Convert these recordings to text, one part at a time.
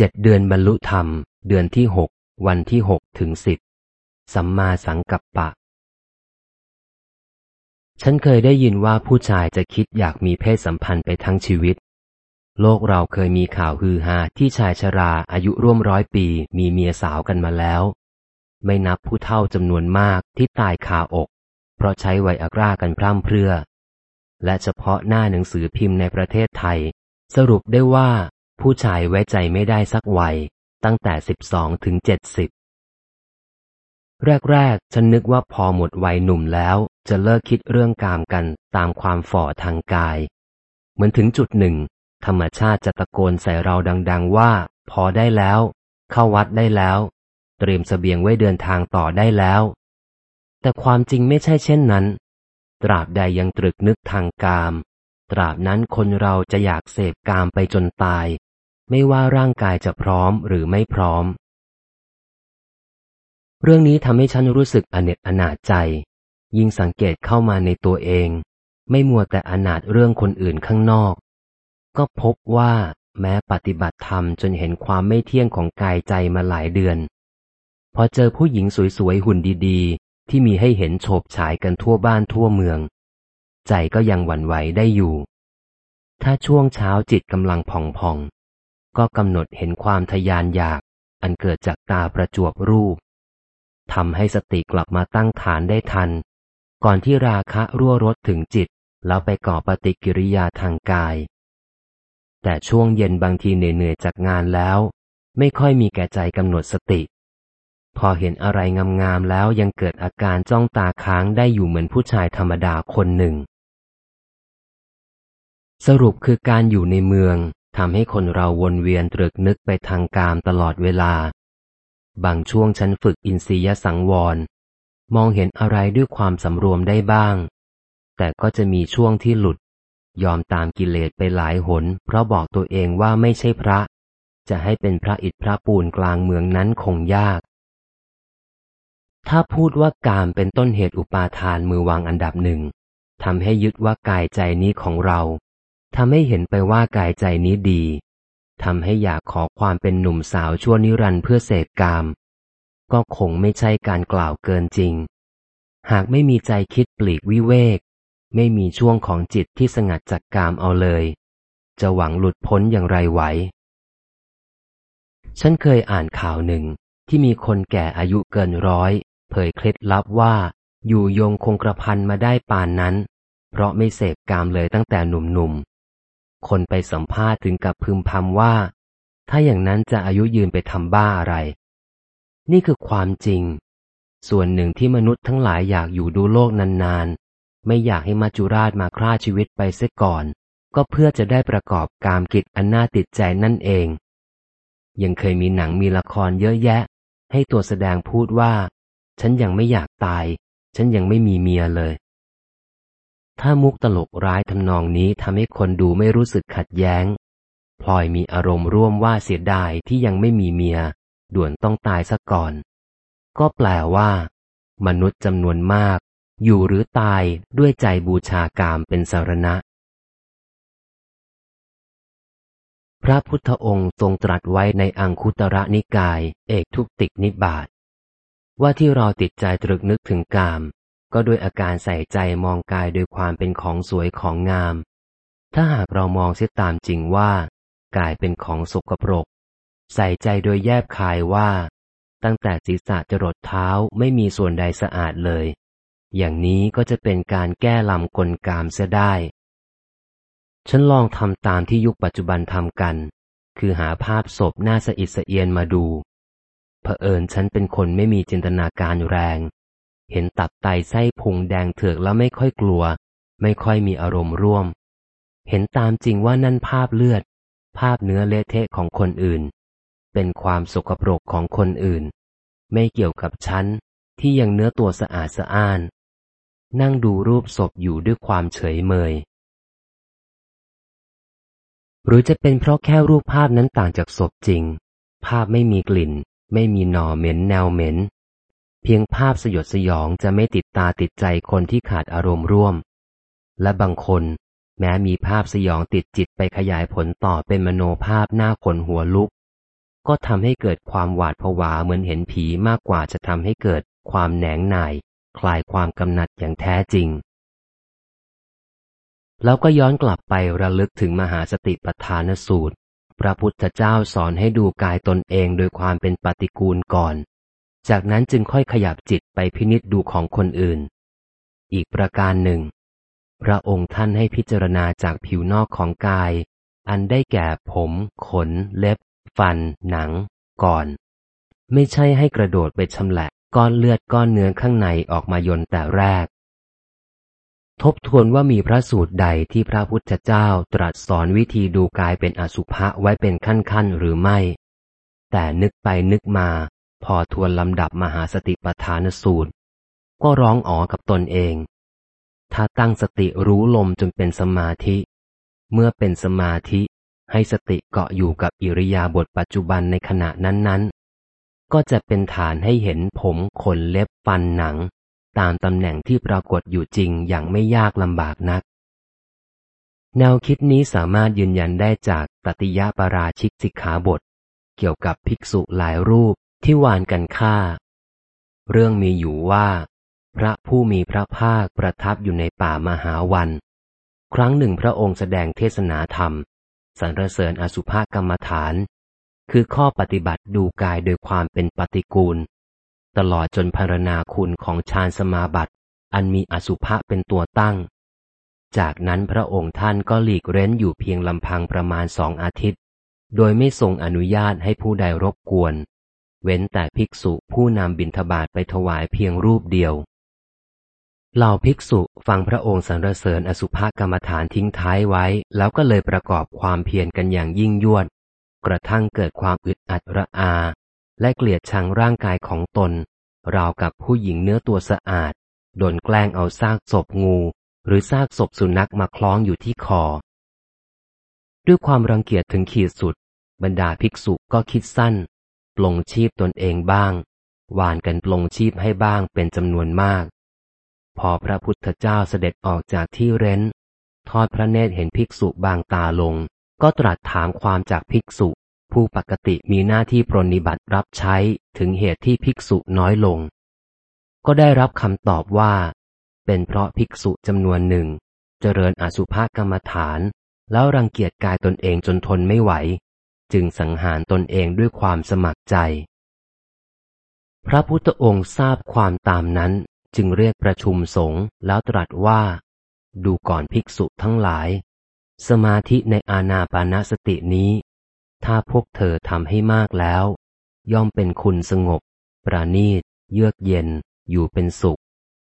เจ็ดเดือนบรรลุธรรม เดือนที่หกวันที่หกถึงสิบสัมมาสังกัปปะ ฉันเคยได้ยินว่าผู้ชายจะคิดอยากมีเพศสัมพันธ์ไปทั้งชีวิต โลกเราเคยมีข่าวฮือฮาที่ชายชราอายุร่วมร้อยปีมีเมียสาวกันมาแล้ว ไม่นับผู้เท่าจำนวนมากที่ตายคาอก เพราะใช้ไวอากรากันพร่ำเพรื่อ และเฉพาะหน้าหนังสือพิมพ์ในประเทศไทย สรุปได้ว่า ผู้ชายไว้ใจไม่ได้สักวัย ตั้งแต่สิบสองถึงเจ็ดสิบแรกๆ ฉันนึกว่าพอหมดวัยหนุ่มแล้ว จะเลิกคิดเรื่องกามกันตามความฝ่อทางกาย เหมือนถึงจุดหนึ่ง ธรรมชาติจะตะโกนใส่เราดัง ๆ ว่า พอได้แล้ว เข้าวัดได้แล้ว เตรียมสเสบียงไว้เดินทางต่อได้แล้ว แต่ความจริงไม่ใช่เช่นนั้น ตราบใดยังตรึกนึกทางกาม ตราบนั้นคนเราจะอยากเสพกามไปจนตาย ไม่ว่าร่างกายจะพร้อมหรือไม่พร้อม เรื่องนี้ทำให้ฉันรู้สึกอเนจอนาจใจ ยิ่งสังเกตเข้ามาในตัวเอง ไม่มัวแต่อนาจเรื่องคนอื่นข้างนอก ก็พบว่าแม้ปฏิบัติธรรมจนเห็นความไม่เที่ยงของกายใจมาหลายเดือน พอเจอผู้หญิงสวยๆหุ่นดีๆ ที่มีให้เห็นโฉบฉายกันทั่วบ้านทั่วเมือง ใจก็ยังหวั่นไหวได้อยู่ ถ้าช่วงเช้าจิตกำลังผ่องๆ ก็กำหนดเห็นความทยานอยาก อันเกิดจากตาประจวบรูปทำให้สติกลับมาตั้งฐานได้ทัน ก่อนที่ราคะรั่วรถถึงจิต แล้วไปก่อปฏิกิริยาทางกาย แต่ช่วงเย็นบางทีเหนื่อยจากงานแล้ว ไม่ค่อยมีแก่ใจกำหนดสติ พอเห็นอะไรงามๆแล้วยังเกิดอาการจ้องตาค้างได้อยู่เหมือนผู้ชายธรรมดาคนหนึ่ง สรุปคือการอยู่ในเมือง ทำให้คนเราวนเวียนตรึกนึกไปทางกามตลอดเวลา บางช่วงฉันฝึกอินทรียสังวร มองเห็นอะไรด้วยความสำรวมได้บ้าง แต่ก็จะมีช่วงที่หลุด ยอมตามกิเลสไปหลายหน เพราะบอกตัวเองว่าไม่ใช่พระ จะให้เป็นพระอิฐพระปูนกลางเมืองนั้นคงยาก ถ้าพูดว่ากามเป็นต้นเหตุอุปาทานมือวางอันดับหนึ่งทำให้ยึดว่ากายใจนี้ของเรา ทำให้เห็นไปว่ากายใจนี้ดีทำให้อยากขอความเป็นหนุ่มสาวชั่วนิรันดร์เพื่อเสพกาม ก็คงไม่ใช่การกล่าวเกินจริง หากไม่มีใจคิดปลีกวิเวก ไม่มีช่วงของจิตที่สงัดจากกามเอาเลย จะหวังหลุดพ้นอย่างไรไหว ฉันเคยอ่านข่าวหนึ่งที่มีคนแก่อายุเกินร้อย เผยเคล็ดลับว่า อยู่ยงคงกระพันมาได้ปานนั้น เพราะไม่เสพกามเลยตั้งแต่หนุ่ม คนไปสัมภาษณ์ถึงกับพึมพำว่า ถ้าอย่างนั้นจะอายุยืนไปทำบ้าอะไร นี่คือความจริง ส่วนหนึ่งที่มนุษย์ทั้งหลายอยากอยู่ดูโลกนานๆ ไม่อยากให้มัจจุราชมาฆ่าชีวิตไปเสียก่อน ก็เพื่อจะได้ประกอบกามกิจอันน่าติดใจนั่นเอง ยังเคยมีหนังมีละครเยอะแยะ ให้ตัวแสดงพูดว่า ฉันยังไม่อยากตาย ฉันยังไม่มีเมียเลย ถ้ามุกตลกร้ายทำนองนี้ทำให้คนดูไม่รู้สึกขัดแย้ง พลอยมีอารมณ์ร่วมว่าเสียดายที่ยังไม่มีเมีย ด่วนต้องตายซะก่อน ก็แปลว่า มนุษย์จำนวนมาก อยู่หรือตายด้วยใจบูชากามเป็นสารณะ พระพุทธองค์ทรงตรัสไว้ในอังคุตระนิกาย เอกทุกติกนิบาตว่าที่เราติดใจตรึกนึกถึงกาม ก็ด้วยอาการใส่ใจมองกายโดยความเป็นของสวยของงาม ถ้าหากเรามองเสียตามจริงว่า กายเป็นของสกปรก ใส่ใจโดยแยบคายว่า ตั้งแต่ศีรษะจรดเท้าไม่มีส่วนใดสะอาดเลย อย่างนี้ก็จะเป็นการแก้ลำกลกามเสียได้ ฉันลองทำตามที่ยุคปัจจุบันทำกัน คือหาภาพศพหน้าสะอิดสะเอียนมาดูเผอิญฉันเป็นคนไม่มีจินตนาการแรง เห็นตับไตไส้พุงแดงเถือกแล้วไม่ค่อยกลัว ไม่ค่อยมีอารมณ์ร่วม เห็นตามจริงว่านั่นภาพเลือด ภาพเนื้อเละเทะของคนอื่น เป็นความสกปรกของคนอื่น ไม่เกี่ยวกับฉันที่ยังเนื้อตัวสะอาดสะอ้าน นั่งดูรูปศพอยู่ด้วยความเฉยเมย หรือจะเป็นเพราะแค่รูปภาพนั้นต่างจากศพจริง ภาพไม่มีกลิ่น ไม่มีหน่อเหม็นแนวเหม็น เพียงภาพสยดสยองจะไม่ติดตาติดใจคนที่ขาดอารมณ์ร่วม และบางคน แม้มีภาพสยองติดจิตไปขยายผลต่อเป็นมโนภาพหน้าขนหัวลุก ก็ทำให้เกิดความหวาดผวาเหมือนเห็นผีมากกว่าจะทำให้เกิดความแหนงหน่าย คลายความกำหนัดอย่างแท้จริง แล้วก็ย้อนกลับไประลึกถึงมหาสติปัฏฐานสูตร พระพุทธเจ้าสอนให้ดูกายตนเองโดยความเป็นปฏิกูลก่อน จากนั้นจึงค่อยขยับจิตไปพินิจดูของคนอื่น อีกประการหนึ่ง พระองค์ท่านให้พิจารณาจากผิวนอกของกาย อันได้แก่ผม ขน เล็บ ฟัน หนัง ก่อน ไม่ใช่ให้กระโดดไปชำแหละก้อนเลือดก้อนเนื้อข้างในออกมายนแต่แรก ทบทวนว่ามีพระสูตรใดที่พระพุทธเจ้าตรัสสอนวิธีดูกายเป็นอสุภะไว้เป็นขั้นๆหรือไม่ แต่นึกไปนึกมา พอทวนลำดับมหาสติปัฏฐานสูตร ก็ร้องอ๋อกับตนเอง ถ้าตั้งสติรู้ลมจนเป็นสมาธิ เมื่อเป็นสมาธิให้สติเกาะอยู่กับอิริยาบถปัจจุบันในขณะนั้นๆ ก็จะเป็นฐานให้เห็นผมขนเล็บฟันหนัง ตามตำแหน่งที่ปรากฏอยู่จริงอย่างไม่ยากลำบากนัก แนวคิดนี้สามารถยืนยันได้จากตติยปราชิกสิกขาบท เกี่ยวกับภิกษุหลายรูป ที่วานกันฆ่า เรื่องมีอยู่ว่า พระผู้มีพระภาคประทับอยู่ในป่ามหาวัน ครั้งหนึ่งพระองค์แสดงเทศนาธรรมสรรเสริญอสุภกรรมฐาน คือข้อปฏิบัติดูกายโดยความเป็นปฏิกูล ตลอดจนพารณาคุณของฌานสมาบัติ อันมีอสุภะเป็นตัวตั้ง จากนั้นพระองค์ท่านก็หลีกเร้นอยู่เพียงลำพังประมาณสองอาทิตย์ โดยไม่ทรงอนุญาตให้ผู้ใดรบกวน เว้นแต่ภิกษุผู้นำบิณฑบาตไปถวายเพียงรูปเดียว เหล่าภิกษุฟังพระองค์สรรเสริญอสุภกรรมฐานทิ้งท้ายไว้ แล้วก็เลยประกอบความเพียรกันอย่างยิ่งยวด กระทั่งเกิดความอึดอัดระอา และเกลียดชังร่างกายของตน ราวกับผู้หญิงเนื้อตัวสะอาด โดนแกล้งเอาซากศพงู หรือซากศพสุนัขมาคล้องอยู่ที่คอ ด้วยความรังเกียจถึงขีดสุด บรรดาภิกษุก็คิดสั้น ปลงชีพตนเองบ้างวานกันปลงชีพให้บ้างเป็นจำนวนมาก พอพระพุทธเจ้าเสด็จออกจากที่เร้น ทอดพระเนตรเห็นภิกษุบางตาลง ก็ตรัสถามความจากภิกษุ ผู้ปกติมีหน้าที่ปรนิบัติรับใช้ถึงเหตุที่ภิกษุน้อยลง ก็ได้รับคำตอบว่า เป็นเพราะภิกษุจำนวนหนึ่ง เจริญอสุภกรรมฐาน แล้วรังเกียจกายตนเองจนทนไม่ไหว จึงสังหารตนเองด้วยความสมัครใจ พระพุทธองค์ทราบความตามนั้นจึงเรียกประชุมสงฆ์แล้วตรัสว่า ดูก่อนภิกษุทั้งหลาย สมาธิในอาณาปานาสตินี้ ถ้าพวกเธอทำให้มากแล้ว ย่อมเป็นคุณสงบ ประณีต เยือกเย็น อยู่เป็นสุข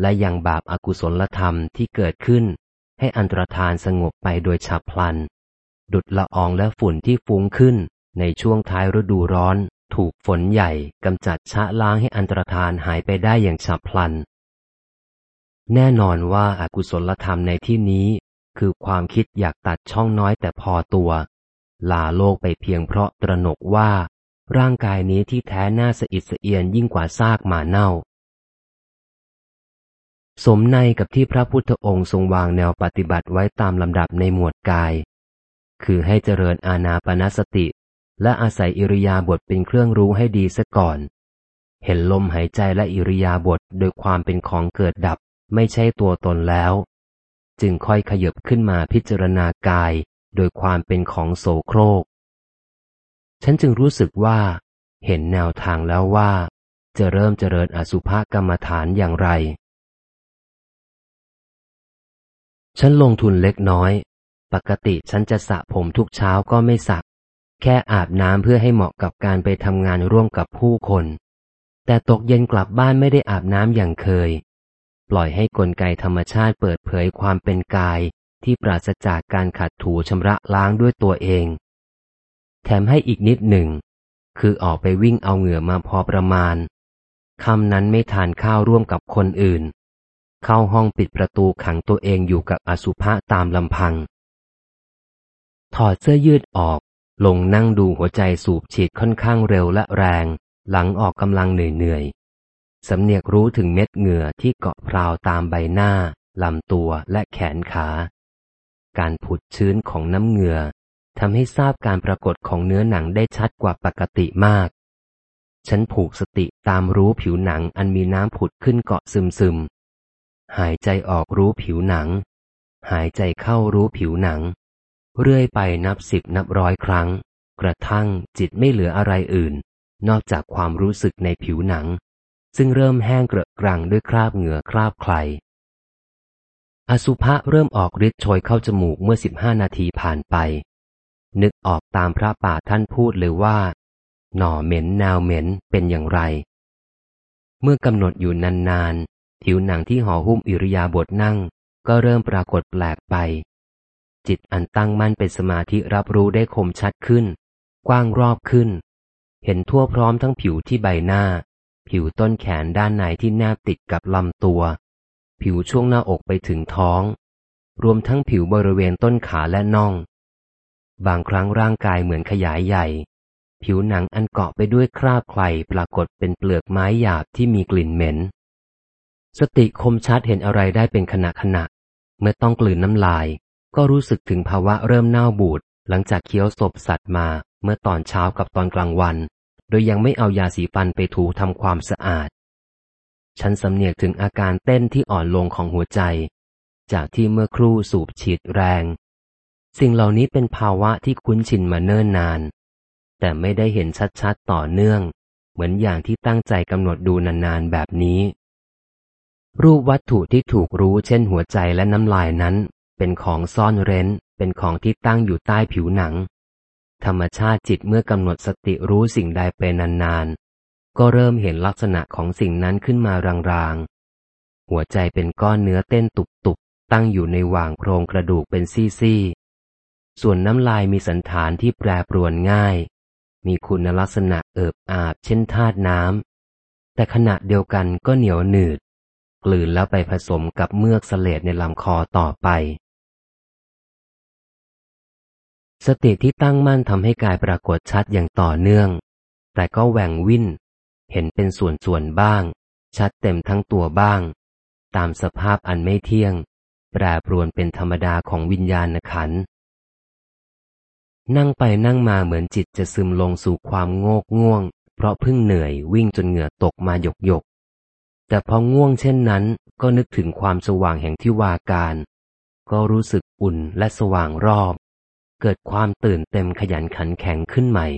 และยังบาปอากุศลธรรมที่เกิดขึ้น ให้อันตรธานสงบไปโดยฉับพลัน ดุดละอองและฝุ่นที่ฟุ้งขึ้น ในช่วงท้ายฤดูร้อน ถูกฝนใหญ่กำจัดชะล้างให้อันตรธานหายไปได้อย่างฉับพลัน แน่นอนว่าอากุศลธรรมในที่นี้ คือความคิดอยากตัดช่องน้อยแต่พอตัว ลาโลกไปเพียงเพราะตระหนกว่า ร่างกายนี้ที่แท้น่าสะอิดสะเอียนยิ่งกว่าซากหมาเน่าสมในกับที่พระพุทธองค์ทรงวางแนวปฏิบัติไว้ตามลำดับในหมวดกาย คือให้เจริญอาณาปณสติ และอาศัยอิริยาบถเป็นเครื่องรู้ให้ดีซะก่อน เห็นลมหายใจและอิริยาบถโดยความเป็นของเกิดดับ ไม่ใช่ตัวตนแล้ว จึงค่อยขยบขึ้นมาพิจารณากาย โดยความเป็นของโสโครก ฉันจึงรู้สึกว่า เห็นแนวทางแล้วว่า จะเริ่มเจริญอสุภกรรมฐานอย่างไรฉันลงทุนเล็กน้อย ปกติฉันจะสระผมทุกเช้าก็ไม่สระแค่อาบน้ำเพื่อให้เหมาะกับการไปทำงานร่วมกับผู้คน แต่ตกเย็นกลับบ้านไม่ได้อาบน้ำอย่างเคย ปล่อยให้กลไกธรรมชาติเปิดเผยความเป็นกายที่ปราศจากการขัดถูชำระล้างด้วยตัวเอง แถมให้อีกนิดหนึ่ง คือออกไปวิ่งเอาเหงื่อมาพอประมาณคำนั้นไม่ทานข้าวร่วมกับคนอื่น เข้าห้องปิดประตูขังตัวเองอยู่กับอสุภะตามลำพัง ถอดเสื้อยืดออก ลงนั่งดูหัวใจสูบฉีดค่อนข้างเร็วและแรง หลังออกกำลังเหนื่อยๆ สำเนียกรู้ถึงเม็ดเหงื่อที่เกาะพราวตามใบหน้าลำตัวและแขนขา การผุดชื้นของน้ำเหงื่อทำให้ทราบการปรากฏของเนื้อหนังได้ชัดกว่าปกติมาก ฉันผูกสติตามรู้ผิวหนังอันมีน้ำผุดขึ้นเกาะซึมซึม หายใจออกรู้ผิวหนัง หายใจเข้ารู้ผิวหนัง เรื่อยไปนับสิบนับร้อยครั้ง กระทั่งจิตไม่เหลืออะไรอื่น นอกจากความรู้สึกในผิวหนัง ซึ่งเริ่มแห้งเกระกรังด้วยคราบเหงื่อคราบใคร อสุภะเริ่มออกฤทธิ์โชยเข้าจมูกเมื่อสิบห้านาทีผ่านไป นึกออกตามพระป่าท่านพูดเลยว่า หน่อเหม็นแนวเหม็นเป็นอย่างไร เมื่อกำหนดอยู่นานๆผิวหนังที่ห่อหุ้มอิริยาบถนั่ง ก็เริ่มปรากฏแปลกไป จิตอันตั้งมั่นเป็นสมาธิรับรู้ได้คมชัดขึ้น กว้างรอบขึ้น เห็นทั่วพร้อมทั้งผิวที่ใบหน้า ผิวต้นแขนด้านในที่แนบติดกับลำตัว ผิวช่วงหน้าอกไปถึงท้อง รวมทั้งผิวบริเวณต้นขาและน่อง บางครั้งร่างกายเหมือนขยายใหญ่ ผิวหนังอันเกาะไปด้วยคราบไคลปรากฏเป็นเปลือกไม้หยาบที่มีกลิ่นเหม็น สติคมชัดเห็นอะไรได้เป็นขณะขณะเมื่อต้องกลืนน้ำลาย ก็รู้สึกถึงภาวะเริ่มเน่าบูดหลังจากเคี้ยวศพสัตว์มาเมื่อตอนเช้ากับตอนกลางวัน โดยยังไม่เอายาสีฟันไปถูทำความสะอาด ฉันสำเนียกถึงอาการเต้นที่อ่อนลงของหัวใจ จากที่เมื่อครู่สูบฉีดแรง สิ่งเหล่านี้เป็นภาวะที่คุ้นชินมาเนิ่นนาน แต่ไม่ได้เห็นชัดๆต่อเนื่อง เหมือนอย่างที่ตั้งใจกำหนดดูนานๆแบบนี้ รูปวัตถุที่ถูกรู้เช่นหัวใจและน้ำลายนั้น เป็นของซ่อนเร้น เป็นของที่ตั้งอยู่ใต้ผิวหนัง ธรรมชาติจิตเมื่อกำหนดสติรู้สิ่งใดไปนานๆ ก็เริ่มเห็นลักษณะของสิ่งนั้นขึ้นมารางๆ หัวใจเป็นก้อนเนื้อเต้นตุบๆ ตั้งอยู่ในว่างโครงกระดูกเป็นซี่ๆ ส่วนน้ำลายมีสันฐานที่แปรปรวนง่าย มีคุณลักษณะเอิบอาบเช่นธาตุน้ำ แต่ขณะเดียวกันก็เหนียวหนืดกลืนแล้วไปผสมกับเมือกเสลดในลำคอต่อไป สติที่ตั้งมั่นทำให้กายปรากฏชัดอย่างต่อเนื่อง แต่ก็แหว่งวิ่น เห็นเป็นส่วนๆบ้าง ชัดเต็มทั้งตัวบ้าง ตามสภาพอันไม่เที่ยง แปรปรวนเป็นธรรมดาของวิญญาณขันนั่งไปนั่งมาเหมือนจิตจะซึมลงสู่ความโงกง่วง เพราะเพิ่งเหนื่อยวิ่งจนเหงื่อตกมาหยกหยก แต่พอง่วงเช่นนั้น ก็นึกถึงความสว่างแห่งที่วาการ ก็รู้สึกอุ่นและสว่างรอบ เกิดความตื่นเต็มขยันขันแข็งขึ้นใหม่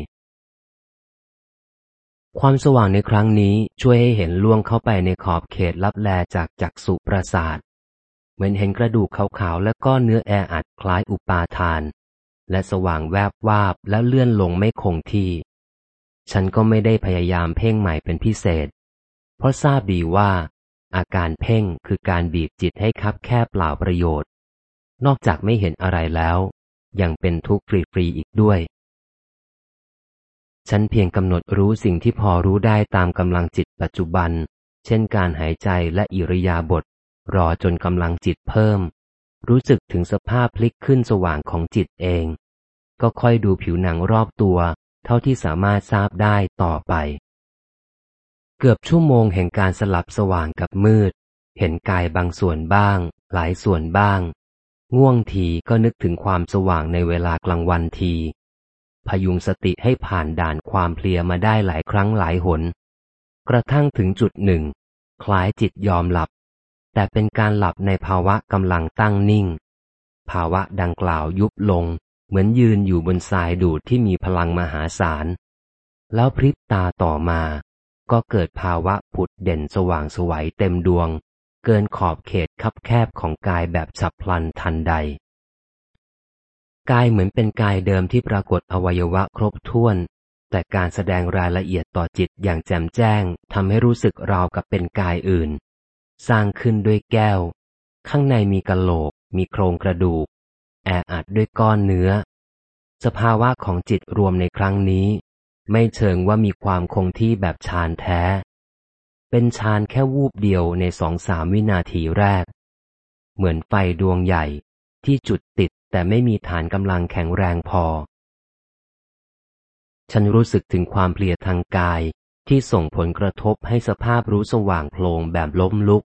ความสว่างในครั้งนี้ช่วยให้เห็นล่วงเข้าไปในขอบเขตลับแลจากจักสุประสาท เหมือนเห็นกระดูกขาวๆและก้อนเนื้อแออัดคล้ายอุปาทาน และสว่างแวบวาบแล้วเลื่อนลงไม่คงที่ ฉันก็ไม่ได้พยายามเพ่งใหม่เป็นพิเศษ เพราะทราบดีว่า อาการเพ่งคือการบีบจิตให้คับแคบเปล่าประโยชน์นอกจากไม่เห็นอะไรแล้ว ยังเป็นทุกข์ฟรีๆอีกด้วย ฉันเพียงกำหนดรู้สิ่งที่พอรู้ได้ตามกำลังจิตปัจจุบัน เช่นการหายใจและอิริยาบถรอจนกำลังจิตเพิ่ม รู้สึกถึงสภาพพลิกขึ้นสว่างของจิตเอง ก็ค่อยดูผิวหนังรอบตัว เท่าที่สามารถทราบได้ต่อไป เกือบชั่วโมงแห่งการสลับสว่างกับมืด เห็นกายบางส่วนบ้าง หลายส่วนบ้าง ง่วงทีก็นึกถึงความสว่างในเวลากลางวันที พยุงสติให้ผ่านด่านความเพลียมาได้หลายครั้งหลายหน กระทั่งถึงจุดหนึ่ง คล้ายจิตยอมหลับ แต่เป็นการหลับในภาวะกำลังตั้งนิ่ง ภาวะดังกล่าวยุบลง เหมือนยืนอยู่บนทรายดูดที่มีพลังมหาศาล แล้วพริบตาต่อมา ก็เกิดภาวะผุดเด่นสว่างสวัยเต็มดวง เกินขอบเขตคับแคบของกายแบบฉับพลันทันใด กายเหมือนเป็นกายเดิมที่ปรากฏอวัยวะครบถ้วน แต่การแสดงรายละเอียดต่อจิตอย่างแจ่มแจ้งทำให้รู้สึกราวกับเป็นกายอื่น สร้างขึ้นด้วยแก้ว ข้างในมีกะโหลก มีโครงกระดูก แออัดด้วยก้อนเนื้อ สภาวะของจิตรวมในครั้งนี้ ไม่เชิงว่ามีความคงที่แบบฌานแท้ เป็นฌานแค่วูบเดียวในสองสามวินาทีแรก เหมือนไฟดวงใหญ่ที่จุดติดแต่ไม่มีฐานกำลังแข็งแรงพอ ฉันรู้สึกถึงความเพลียทางกายที่ส่งผลกระทบให้สภาพรู้สว่างโพลงแบบล้มลุก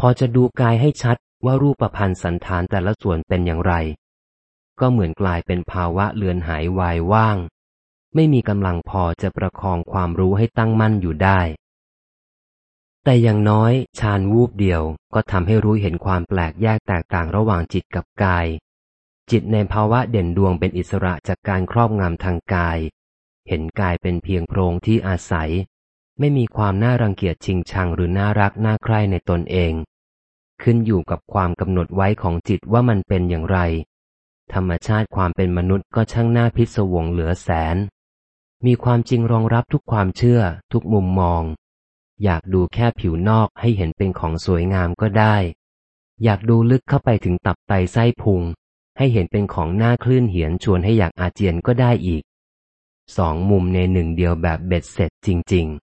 พอจะดูกายให้ชัดว่ารูปพันธ์สันฐานแต่ละส่วนเป็นอย่างไร ก็ก็เหมือนกลายเป็นภาวะเลือนหายวายว่าง ไม่มีกำลังพอจะประคองความรู้ให้ตั้งมั่นอยู่ได้ แต่อย่างน้อยฌานวูบเดียวก็ทำให้รู้เห็นความแปลกแยกแตกต่างระหว่างจิตกับกาย จิตในภาวะเด่นดวงเป็นอิสระจากการครอบงำทางกาย เห็นกายเป็นเพียงโพรงที่อาศัย ไม่มีความน่ารังเกียจชิงชังหรือน่ารักน่าใคร่ในตนเอง ขึ้นอยู่กับความกำหนดไว้ของจิตว่ามันเป็นอย่างไร ธรรมชาติความเป็นมนุษย์ก็ช่างน่าพิศวงเหลือแสน มีความจริงรองรับทุกความเชื่อ ทุกมุมมอง อยากดูแค่ผิวนอกให้เห็นเป็นของสวยงามก็ได้ อยากดูลึกเข้าไปถึงตับไตไส้พุง ให้เห็นเป็นของหน้าคลื่นเหียนชวนให้อยากอาเจียนก็ได้อีก สองมุมในหนึ่งเดียวแบบเบ็ดเสร็จจริงๆ